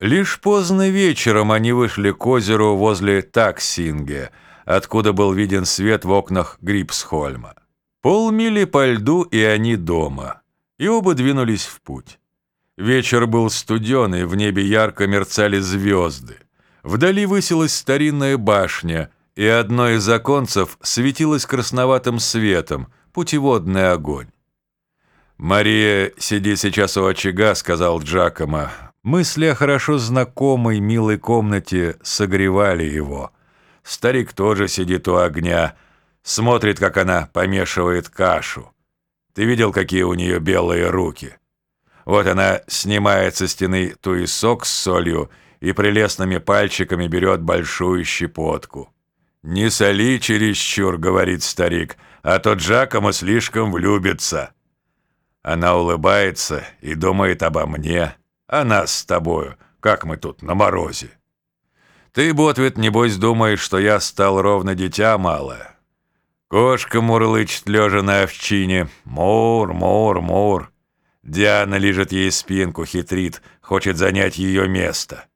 Лишь поздно вечером они вышли к озеру возле Таксинге, откуда был виден свет в окнах Грипсхольма. Полмили по льду, и они дома, и оба двинулись в путь. Вечер был студеный, в небе ярко мерцали звезды. Вдали высилась старинная башня, и одно из оконцев светилось красноватым светом, путеводный огонь. «Мария, сиди сейчас у очага», — сказал Джакомо. Мысли о хорошо знакомой, милой комнате согревали его. Старик тоже сидит у огня, смотрит, как она помешивает кашу. Ты видел, какие у нее белые руки? Вот она снимает со стены туесок с солью и прелестными пальчиками берет большую щепотку. «Не соли чересчур», — говорит старик, — «а то Джакомо слишком влюбится». Она улыбается и думает обо мне, о нас с тобою, как мы тут на морозе. Ты, Ботвит, небось, думаешь, что я стал ровно дитя малое. Кошка мурлычет, лежа на овчине. Мур, мур, мур. Диана лежит ей спинку, хитрит, хочет занять ее место.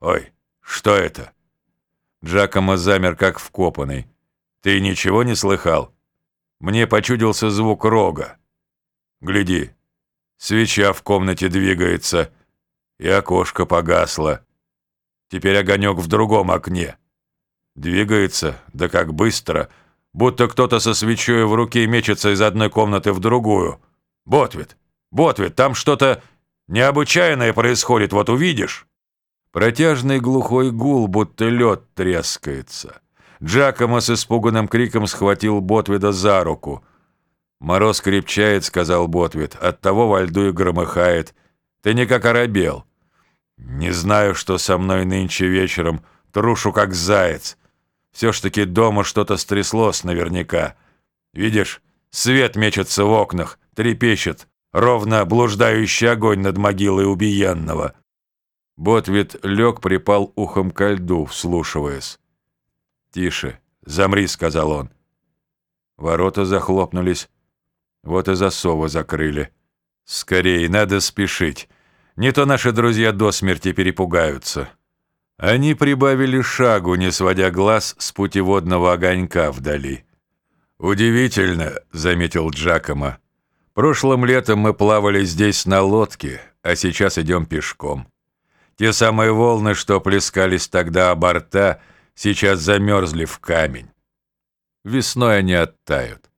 Ой, что это? Джакомо замер, как вкопанный. Ты ничего не слыхал? Мне почудился звук рога. Гляди, свеча в комнате двигается, и окошко погасло. Теперь огонек в другом окне. Двигается, да как быстро, будто кто-то со свечой в руке мечется из одной комнаты в другую. Ботвит, Ботвит, там что-то необычайное происходит, вот увидишь. Протяжный глухой гул, будто лед трескается. Джакомо с испуганным криком схватил Ботвида за руку — «Мороз крепчает», — сказал Ботвит, — «оттого во льду и громыхает. Ты не как оробел». «Не знаю, что со мной нынче вечером. Трушу, как заяц. Все ж таки дома что-то стряслось наверняка. Видишь, свет мечется в окнах, трепещет, ровно блуждающий огонь над могилой убиенного». Ботвит лег, припал ухом ко льду, вслушиваясь. «Тише, замри», — сказал он. Ворота захлопнулись. Вот и засовы закрыли. Скорее, надо спешить. Не то наши друзья до смерти перепугаются. Они прибавили шагу, не сводя глаз с путеводного огонька вдали. «Удивительно», — заметил Джакомо. «Прошлым летом мы плавали здесь на лодке, а сейчас идем пешком. Те самые волны, что плескались тогда о борта, сейчас замерзли в камень. Весной они оттают.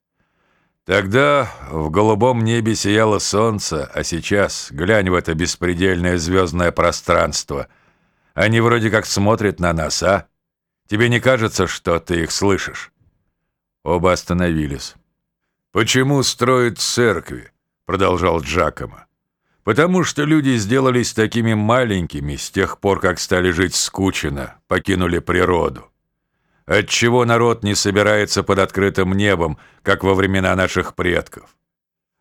Тогда в голубом небе сияло солнце, а сейчас глянь в это беспредельное звездное пространство. Они вроде как смотрят на нас, а? Тебе не кажется, что ты их слышишь?» Оба остановились. «Почему строят церкви?» — продолжал Джакомо. «Потому что люди сделались такими маленькими с тех пор, как стали жить скучно, покинули природу. Отчего народ не собирается под открытым небом, как во времена наших предков?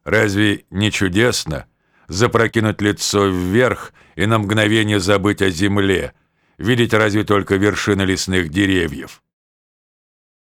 Разве не чудесно запрокинуть лицо вверх и на мгновение забыть о земле, видеть разве только вершины лесных деревьев?